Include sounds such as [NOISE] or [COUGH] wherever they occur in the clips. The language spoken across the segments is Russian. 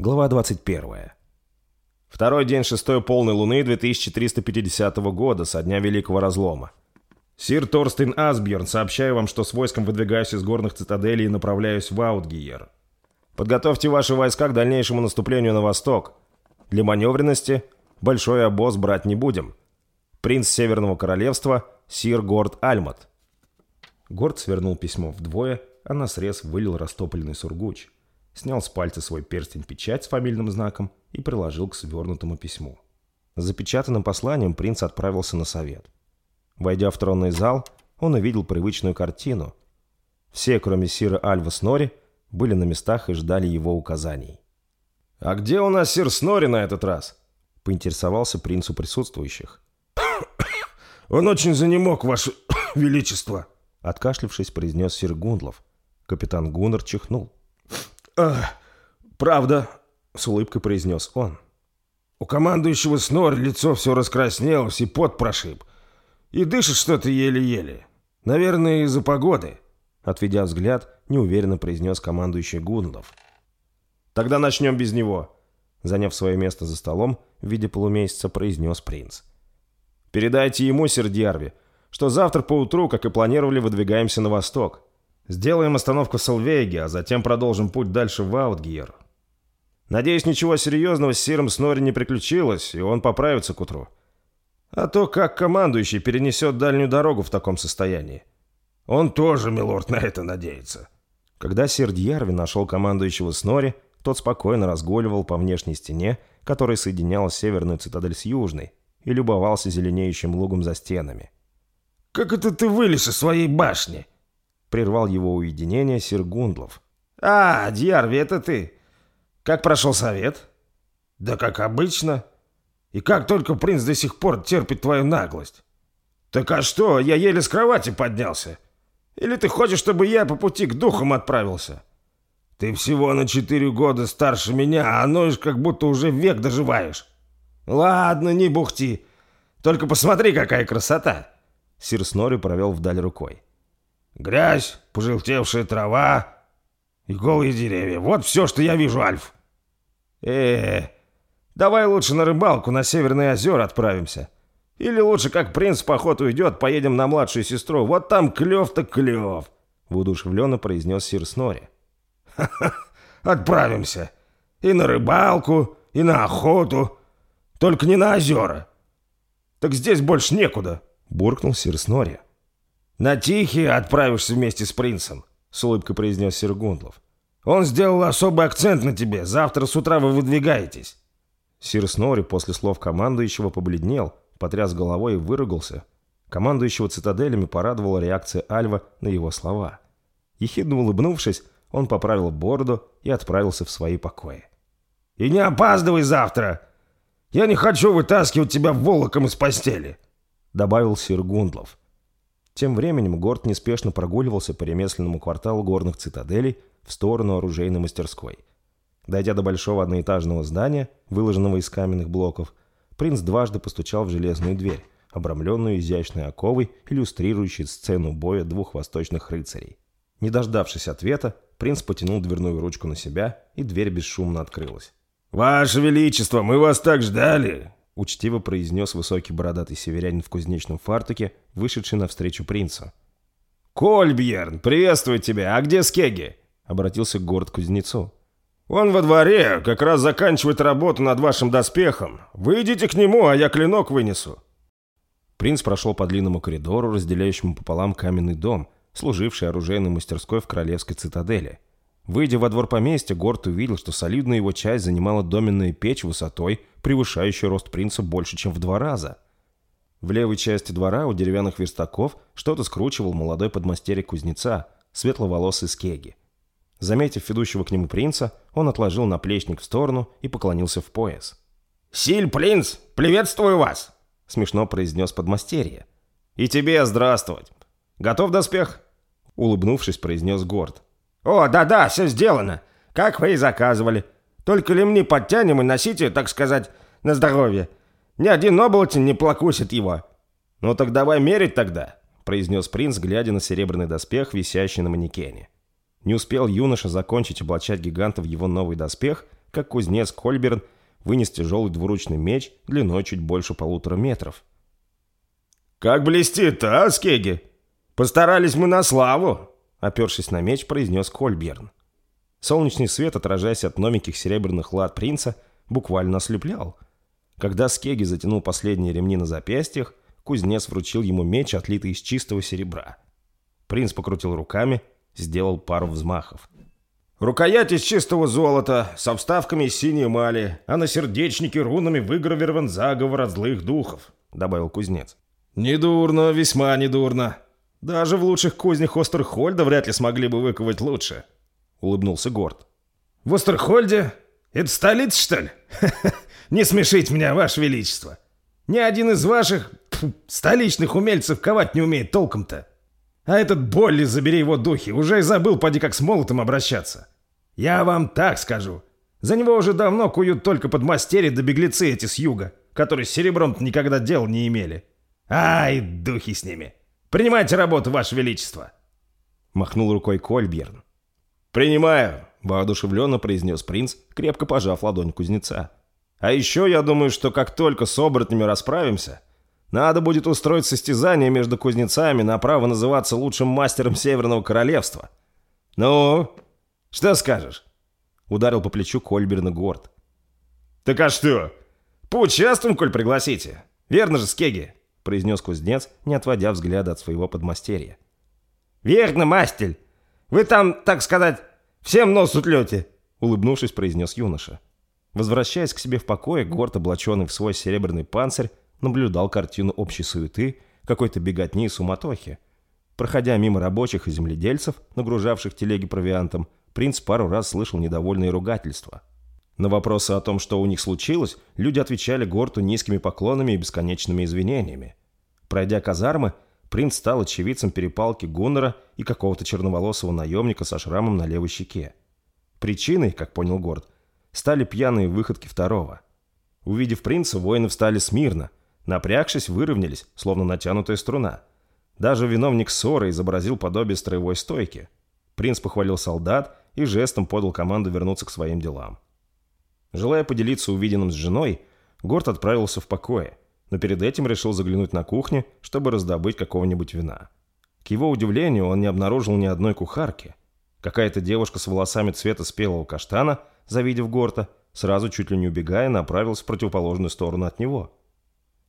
Глава 21. Второй день шестой полной луны 2350 года со дня Великого Разлома. Сир Торстейн Асбьерн, сообщаю вам, что с войском выдвигаюсь из горных цитаделей и направляюсь в Аутгиер. Подготовьте ваши войска к дальнейшему наступлению на восток. Для маневренности большой обоз брать не будем. Принц Северного Королевства, сир Горд Альмат. Горд свернул письмо вдвое, а на срез вылил растопленный сургуч – снял с пальца свой перстень-печать с фамильным знаком и приложил к свернутому письму. С запечатанным посланием принц отправился на совет. Войдя в тронный зал, он увидел привычную картину. Все, кроме сира Альва Снори, были на местах и ждали его указаний. «А где у нас сир Снори на этот раз?» — поинтересовался принц у присутствующих. [COUGHS] «Он очень занемог, ваше [COUGHS] величество!» — откашлившись, произнес сир Гундлов. Капитан Гуннер чихнул. «Ах, правда», — с улыбкой произнес он. «У командующего Снор лицо все раскраснелось и пот прошиб. И дышит что-то еле-еле. Наверное, из-за погоды», — отведя взгляд, неуверенно произнес командующий Гундлов. «Тогда начнем без него», — заняв свое место за столом, в виде полумесяца произнес принц. «Передайте ему, Сердьярви, что завтра поутру, как и планировали, выдвигаемся на восток. Сделаем остановку в Салвейге, а затем продолжим путь дальше в Аутгиер. Надеюсь, ничего серьезного с Сиром Снори не приключилось, и он поправится к утру. А то как командующий перенесет дальнюю дорогу в таком состоянии? Он тоже, милорд, на это надеется. Когда сир Дьярви нашел командующего Снори, тот спокойно разгуливал по внешней стене, которая соединяла северную цитадель с южной, и любовался зеленеющим лугом за стенами. «Как это ты вылез из своей башни?» Прервал его уединение сир Гундлов. «А, Дьярви, это ты! Как прошел совет?» «Да как обычно. И как только принц до сих пор терпит твою наглость. Так а что, я еле с кровати поднялся. Или ты хочешь, чтобы я по пути к духам отправился? Ты всего на четыре года старше меня, а ноешь, как будто уже век доживаешь. Ладно, не бухти. Только посмотри, какая красота!» Сир Снори провел вдаль рукой. Грязь, пожелтевшая трава и голые деревья. Вот все, что я вижу, Альф. Э, -э, давай лучше на рыбалку на Северные озера отправимся. Или лучше, как принц поход уйдет, поедем на младшую сестру. Вот там клев-то клев, воодушевленно произнес сир Снори. Ха-ха, отправимся. И на рыбалку, и на охоту. Только не на озера. Так здесь больше некуда, буркнул сир Снори. «На Тихий отправишься вместе с принцем», — с улыбкой произнес Сергундлов. «Он сделал особый акцент на тебе. Завтра с утра вы выдвигаетесь». Сир Снори после слов командующего побледнел, потряс головой и выругался. Командующего цитаделями порадовала реакция Альва на его слова. Ехидно улыбнувшись, он поправил бороду и отправился в свои покои. «И не опаздывай завтра! Я не хочу вытаскивать тебя волоком из постели!» добавил сир Гундлов. Тем временем Горд неспешно прогуливался по ремесленному кварталу горных цитаделей в сторону оружейной мастерской. Дойдя до большого одноэтажного здания, выложенного из каменных блоков, принц дважды постучал в железную дверь, обрамленную изящной оковой, иллюстрирующей сцену боя двух восточных рыцарей. Не дождавшись ответа, принц потянул дверную ручку на себя, и дверь бесшумно открылась. «Ваше Величество, мы вас так ждали!» Учтиво произнес высокий бородатый северянин в кузнечном фартуке, вышедший навстречу принцу. «Кольбьерн, приветствую тебя! А где Скеги?» — обратился к город кузнецу. «Он во дворе, как раз заканчивает работу над вашим доспехом. Вы идите к нему, а я клинок вынесу». Принц прошел по длинному коридору, разделяющему пополам каменный дом, служивший оружейной мастерской в королевской цитадели. Выйдя во двор поместья, Горд увидел, что солидную его часть занимала доменная печь высотой, превышающая рост принца больше, чем в два раза. В левой части двора у деревянных верстаков что-то скручивал молодой подмастерье кузнеца, светловолосый скеги. Заметив ведущего к нему принца, он отложил наплечник в сторону и поклонился в пояс. «Силь, принц, приветствую вас!» — смешно произнес подмастерье. «И тебе здравствовать! Готов доспех?» — улыбнувшись, произнес Горд. «О, да-да, все сделано, как вы и заказывали. Только лемни подтянем и носите, так сказать, на здоровье. Ни один оболотень не плакусит его». «Ну так давай мерить тогда», — произнес принц, глядя на серебряный доспех, висящий на манекене. Не успел юноша закончить облачать гиганта в его новый доспех, как кузнец Кольберн вынес тяжелый двуручный меч длиной чуть больше полутора метров. «Как блестит-то, а, Скеги? Постарались мы на славу!» Опершись на меч, произнес Кольберн. Солнечный свет, отражаясь от новеньких серебряных лад принца, буквально ослеплял. Когда Скеги затянул последние ремни на запястьях, кузнец вручил ему меч, отлитый из чистого серебра. Принц покрутил руками, сделал пару взмахов. «Рукоять из чистого золота, со вставками из синей эмали, а на сердечнике рунами выгравирован заговор от злых духов», — добавил кузнец. «Недурно, весьма недурно. Даже в лучших кузнях Остерхольда вряд ли смогли бы выковать лучше», — улыбнулся Горд. «В Остерхольде? Это столица, что ли? [LAUGHS] Не смешите меня, Ваше Величество. Ни один из ваших столичных умельцев ковать не умеет толком-то. А этот Болли, забери его духи, уже и забыл, поди как с молотом обращаться. Я вам так скажу. За него уже давно куют только подмастерья да беглецы эти с юга, которые с серебром никогда дел не имели. Ай, духи с ними. Принимайте работу, Ваше Величество. Махнул рукой Кольберн. «Принимаю», — воодушевленно произнес принц, крепко пожав ладонь кузнеца. «А еще я думаю, что как только с оборотнями расправимся, надо будет устроить состязание между кузнецами на право называться лучшим мастером Северного Королевства. Ну, что скажешь?» Ударил по плечу Кольберна Горд. «Так а что? Поучаствуем, коль пригласите. Верно же, Скеги?» Произнес кузнец, не отводя взгляда от своего подмастерья. «Верно, мастель. Вы там, так сказать, всем нос утлете!» улыбнувшись, произнес юноша. Возвращаясь к себе в покое, Горд, облаченный в свой серебряный панцирь, наблюдал картину общей суеты, какой-то беготни и суматохи. Проходя мимо рабочих и земледельцев, нагружавших телеги провиантом, принц пару раз слышал недовольные ругательства. На вопросы о том, что у них случилось, люди отвечали Горту низкими поклонами и бесконечными извинениями. Пройдя казармы, принц стал очевидцем перепалки Гуннера и какого-то черноволосого наемника со шрамом на левой щеке. Причиной, как понял Горд, стали пьяные выходки второго. Увидев принца, воины встали смирно, напрягшись, выровнялись, словно натянутая струна. Даже виновник ссоры изобразил подобие строевой стойки. Принц похвалил солдат и жестом подал команду вернуться к своим делам. Желая поделиться увиденным с женой, Горд отправился в покое, но перед этим решил заглянуть на кухню, чтобы раздобыть какого-нибудь вина. К его удивлению, он не обнаружил ни одной кухарки. Какая-то девушка с волосами цвета спелого каштана, завидев Горта, сразу чуть ли не убегая, направилась в противоположную сторону от него.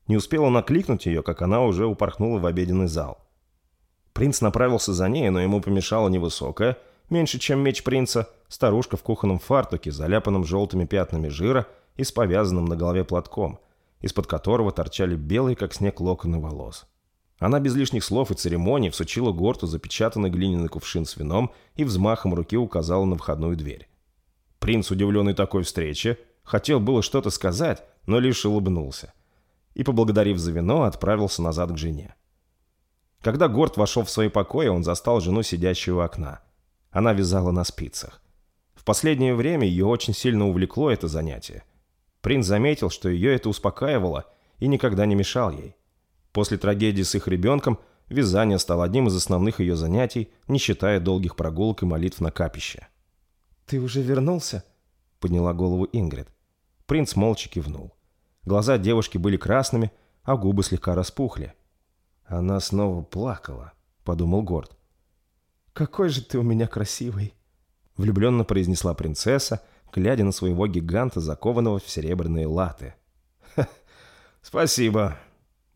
Не успел он окликнуть ее, как она уже упорхнула в обеденный зал. Принц направился за ней, но ему помешала невысокая, меньше чем меч принца, старушка в кухонном фартуке, заляпанном желтыми пятнами жира и с повязанным на голове платком, из-под которого торчали белые, как снег, локоны волос. Она без лишних слов и церемоний всучила Горту запечатанный глиняный кувшин с вином и взмахом руки указала на входную дверь. Принц, удивленный такой встрече, хотел было что-то сказать, но лишь улыбнулся. И, поблагодарив за вино, отправился назад к жене. Когда Горд вошел в свои покои, он застал жену, сидящую у окна. Она вязала на спицах. В последнее время ее очень сильно увлекло это занятие. Принц заметил, что ее это успокаивало и никогда не мешал ей. После трагедии с их ребенком вязание стало одним из основных ее занятий, не считая долгих прогулок и молитв на капище. «Ты уже вернулся?» — подняла голову Ингрид. Принц молча кивнул. Глаза девушки были красными, а губы слегка распухли. «Она снова плакала», — подумал Горд. «Какой же ты у меня красивый!» Влюбленно произнесла принцесса, глядя на своего гиганта, закованного в серебряные латы. «Спасибо.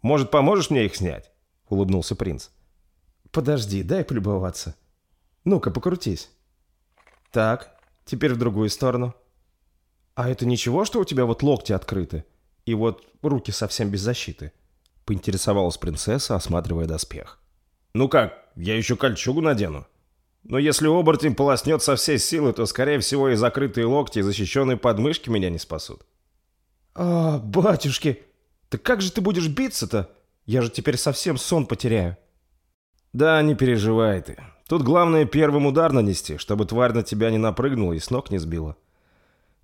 Может, поможешь мне их снять?» — улыбнулся принц. «Подожди, дай полюбоваться. Ну-ка, покрутись. Так, теперь в другую сторону. А это ничего, что у тебя вот локти открыты? И вот руки совсем без защиты?» — поинтересовалась принцесса, осматривая доспех. «Ну как, я еще кольчугу надену. Но если оборотень полоснет со всей силы, то, скорее всего, и закрытые локти, и защищенные подмышки меня не спасут». «А, батюшки, так как же ты будешь биться-то? Я же теперь совсем сон потеряю». «Да, не переживай ты. Тут главное первым удар нанести, чтобы тварь на тебя не напрыгнула и с ног не сбила.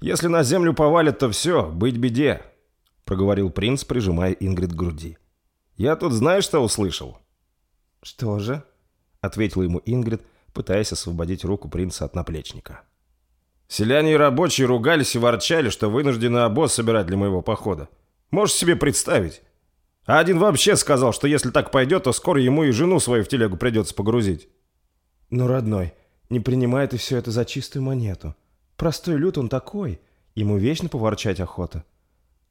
Если на землю повалит, то все, быть беде», — проговорил принц, прижимая Ингрид к груди. «Я тут знаешь, что услышал?» «Что же?» — ответила ему Ингрид, пытаясь освободить руку принца от наплечника. Селяне и рабочие ругались и ворчали, что вынуждены обоз собирать для моего похода. Можешь себе представить? А один вообще сказал, что если так пойдет, то скоро ему и жену свою в телегу придется погрузить. Ну, родной, не принимай ты все это за чистую монету. Простой люд он такой, ему вечно поворчать охота.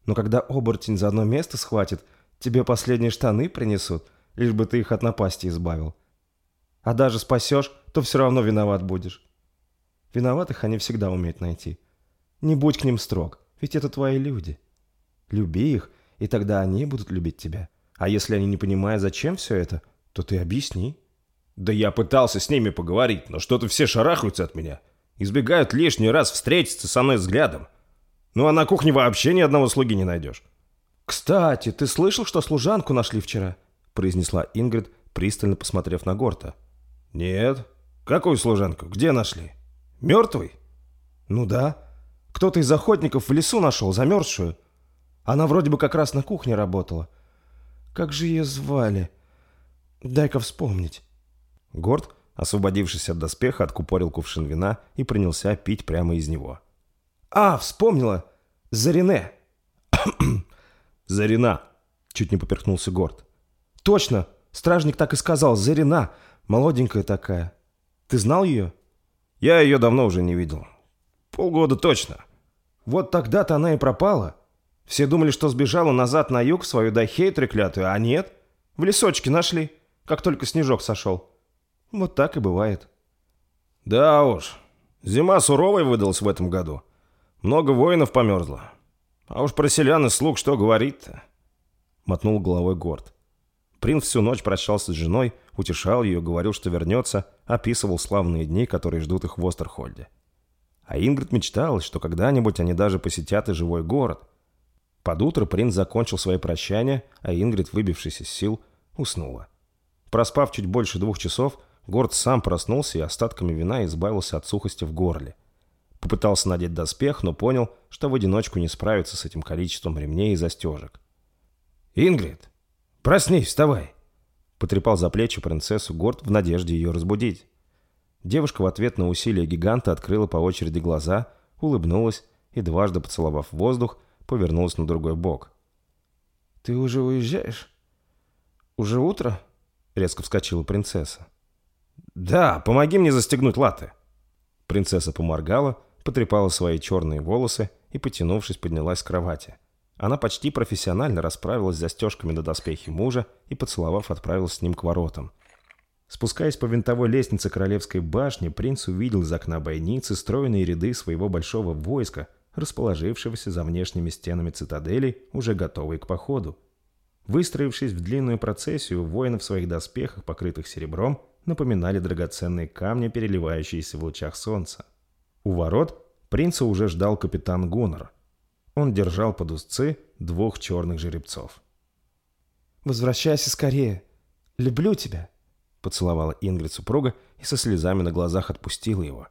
Но когда оборотень за одно место схватит, тебе последние штаны принесут, лишь бы ты их от напасти избавил. А даже спасешь, то все равно виноват будешь. Виноватых они всегда умеют найти. Не будь к ним строг, ведь это твои люди. Люби их, и тогда они будут любить тебя. А если они не понимают, зачем все это, то ты объясни. Да я пытался с ними поговорить, но что-то все шарахаются от меня. Избегают лишний раз встретиться со мной взглядом. Ну а на кухне вообще ни одного слуги не найдешь. «Кстати, ты слышал, что служанку нашли вчера?» произнесла Ингрид, пристально посмотрев на Горта. «Нет. Какую служанку? Где нашли?» Мертвый? Ну да. Кто-то из охотников в лесу нашел, замерзшую. Она вроде бы как раз на кухне работала. Как же ее звали? Дай-ка вспомнить. Горд, освободившись от доспеха, откупорил кувшин вина и принялся пить прямо из него. А, вспомнила! Зарине. Зарина. Чуть не поперхнулся Горд. Точно! Стражник так и сказал. Зарина. Молоденькая такая. Ты знал ее? Я ее давно уже не видел. Полгода точно. Вот тогда-то она и пропала. Все думали, что сбежала назад на юг свою Дахей треклятую, а нет. В лесочке нашли, как только снежок сошел. Вот так и бывает. Да уж, зима суровой выдалась в этом году. Много воинов померзло. А уж про селян и слуг что говорить-то? Мотнул головой Горд. Принц всю ночь прощался с женой, утешал ее, говорил, что вернется, описывал славные дни, которые ждут их в Остерхольде. А Ингрид мечтала, что когда-нибудь они даже посетят и живой город. Под утро принц закончил свои прощания, а Ингрид, выбившись из сил, уснула. Проспав чуть больше двух часов, Горд сам проснулся и остатками вина избавился от сухости в горле. Попытался надеть доспех, но понял, что в одиночку не справится с этим количеством ремней и застежек. «Ингрид!» «Проснись, вставай!» Потрепал за плечи принцессу Горд в надежде ее разбудить. Девушка в ответ на усилия гиганта открыла по очереди глаза, улыбнулась и, дважды поцеловав воздух, повернулась на другой бок. «Ты уже уезжаешь? Уже утро?» — резко вскочила принцесса. «Да, помоги мне застегнуть латы!» Принцесса поморгала, потрепала свои черные волосы и, потянувшись, поднялась с кровати. Она почти профессионально расправилась с застежками на доспехе мужа и, поцеловав, отправилась с ним к воротам. Спускаясь по винтовой лестнице Королевской башни, принц увидел из окна бойницы стройные ряды своего большого войска, расположившегося за внешними стенами цитадели, уже готовые к походу. Выстроившись в длинную процессию, воины в своих доспехах, покрытых серебром, напоминали драгоценные камни, переливающиеся в лучах солнца. У ворот принца уже ждал капитан Гуннер – он держал под узцы двух черных жеребцов. «Возвращайся скорее. Люблю тебя», — поцеловала Ингрид супруга и со слезами на глазах отпустила его.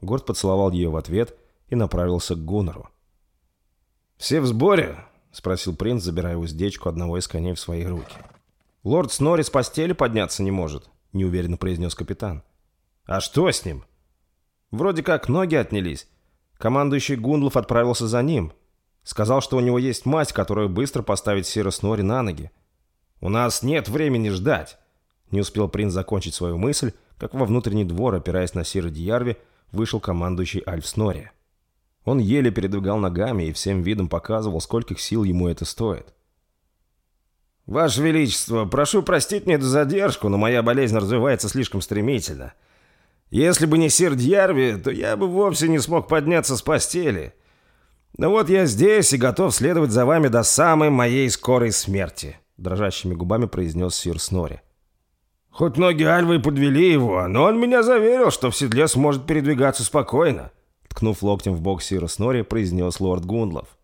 Горд поцеловал ее в ответ и направился к Гуннеру. «Все в сборе?» — спросил принц, забирая уздечку одного из коней в свои руки. «Лорд Снори с постели подняться не может», — неуверенно произнес капитан. «А что с ним?» «Вроде как ноги отнялись. Командующий Гундлов отправился за ним. Сказал, что у него есть мать, которая быстро поставит Сира Снори на ноги. «У нас нет времени ждать!» Не успел принц закончить свою мысль, как во внутренний двор, опираясь на Сира Дьярви, вышел командующий Альф Снори. Он еле передвигал ногами и всем видом показывал, скольких сил ему это стоит. «Ваше Величество, прошу простить мне эту задержку, но моя болезнь развивается слишком стремительно. Если бы не Сир Дьярви, то я бы вовсе не смог подняться с постели. «Ну вот я здесь и готов следовать за вами до самой моей скорой смерти», дрожащими губами произнес Сир Снори. «Хоть ноги Альвы подвели его, но он меня заверил, что в седле сможет передвигаться спокойно», ткнув локтем в бок Сира Снори, произнес лорд Гундлов.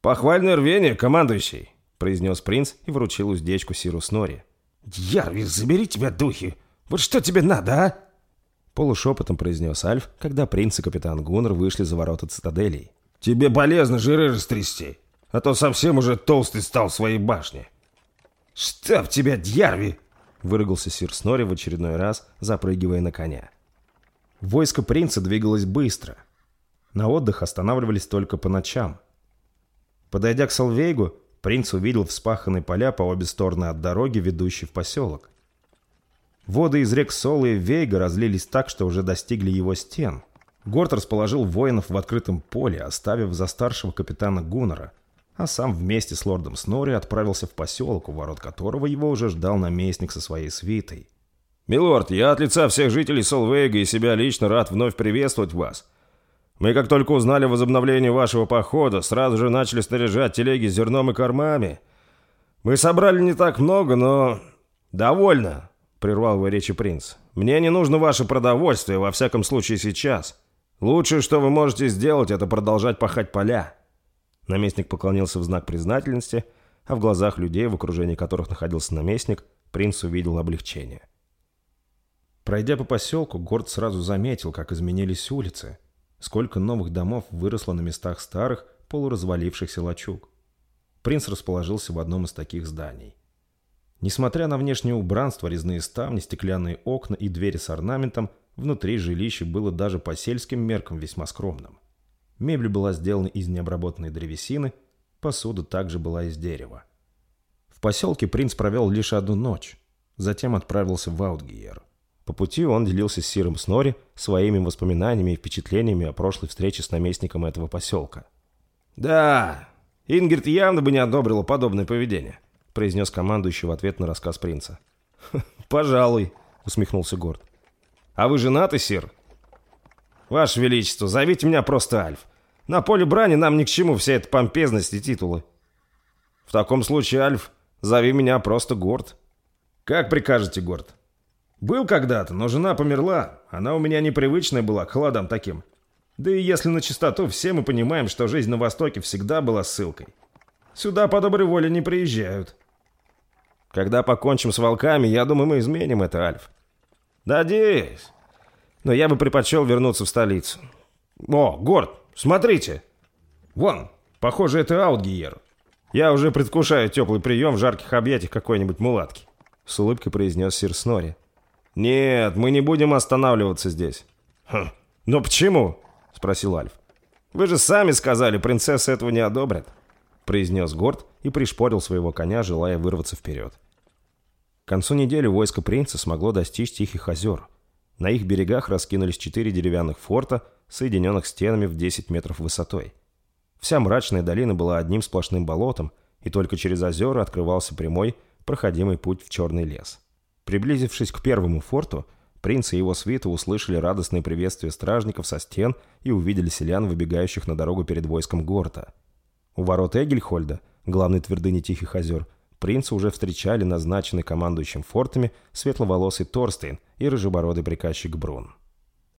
«Похвальное рвение, командующий», произнес принц и вручил уздечку Сиру Снори. «Ярвис, забери тебя духи! Вот что тебе надо, а?» Полушепотом произнес Альф, когда принц и капитан Гуннер вышли за ворота цитаделей. Тебе полезно жиры растрясти, а то совсем уже толстый стал в своей башне. Штаб тебя, дьярви!» — выругался сир Снори в очередной раз, запрыгивая на коня. Войско принца двигалось быстро. На отдых останавливались только по ночам. Подойдя к Салвейгу, принц увидел вспаханные поля по обе стороны от дороги, ведущей в поселок. Воды из рек Сола и Вейга разлились так, что уже достигли его стен. Горд расположил воинов в открытом поле, оставив за старшего капитана Гуннера, а сам вместе с лордом Снори отправился в поселок, у ворот которого его уже ждал наместник со своей свитой. «Милорд, я от лица всех жителей Солвейга и себя лично рад вновь приветствовать вас. Мы, как только узнали о возобновлении вашего похода, сразу же начали снаряжать телеги с зерном и кормами. Мы собрали не так много, но... довольно!» — прервал его речи принц. «Мне не нужно ваше продовольствие, во всяком случае сейчас. Лучшее, что вы можете сделать, это продолжать пахать поля». Наместник поклонился в знак признательности, а в глазах людей, в окружении которых находился наместник, принц увидел облегчение. Пройдя по поселку, Горд сразу заметил, как изменились улицы, сколько новых домов выросло на местах старых, полуразвалившихся лачуг. Принц расположился в одном из таких зданий. Несмотря на внешнее убранство, резные ставни, стеклянные окна и двери с орнаментом, внутри жилище было даже по сельским меркам весьма скромным. Мебель была сделана из необработанной древесины, посуда также была из дерева. В поселке принц провел лишь одну ночь, затем отправился в Аутгиер. По пути он делился с Сиром Снори своими воспоминаниями и впечатлениями о прошлой встрече с наместником этого поселка. «Да, Ингерт явно бы не одобрила подобное поведение», произнес командующий в ответ на рассказ принца. «Пожалуй», усмехнулся Горд. «А вы женаты, Сир?» «Ваше Величество, зовите меня просто Альф. На поле брани нам ни к чему вся эта помпезность и титулы». «В таком случае, Альф, зови меня просто Горд». «Как прикажете, Горд?» Был когда-то, но жена померла. Она у меня непривычная была к холодам таким. Да и если на чистоту, все мы понимаем, что жизнь на Востоке всегда была ссылкой. Сюда по доброй воле не приезжают. Когда покончим с волками, я думаю, мы изменим это, Альф. Надеюсь. Но я бы предпочел вернуться в столицу. О, Горд, смотрите. Вон, похоже, это Аутгиер. Я уже предвкушаю теплый прием в жарких объятиях какой-нибудь мулатки. С улыбкой произнес Сир Снори. «Нет, мы не будем останавливаться здесь». «Хм, но почему?» — спросил Альф. «Вы же сами сказали, принцесса этого не одобрит», — произнес Горд и пришпорил своего коня, желая вырваться вперед. Концу недели войско принца смогло достичь Тихих озер. На их берегах раскинулись четыре деревянных форта, соединенных стенами в 10 метров высотой. Вся мрачная долина была одним сплошным болотом, и только через озера открывался прямой, проходимый путь в черный лес. Приблизившись к первому форту, принц и его свита услышали радостное приветствие стражников со стен и увидели селян, выбегающих на дорогу перед войском Горта. У ворот Эгельхольда, главной твердыни Тихих озер, принца уже встречали назначенный командующим фортами светловолосый Торстейн и рыжебородый приказчик Брун.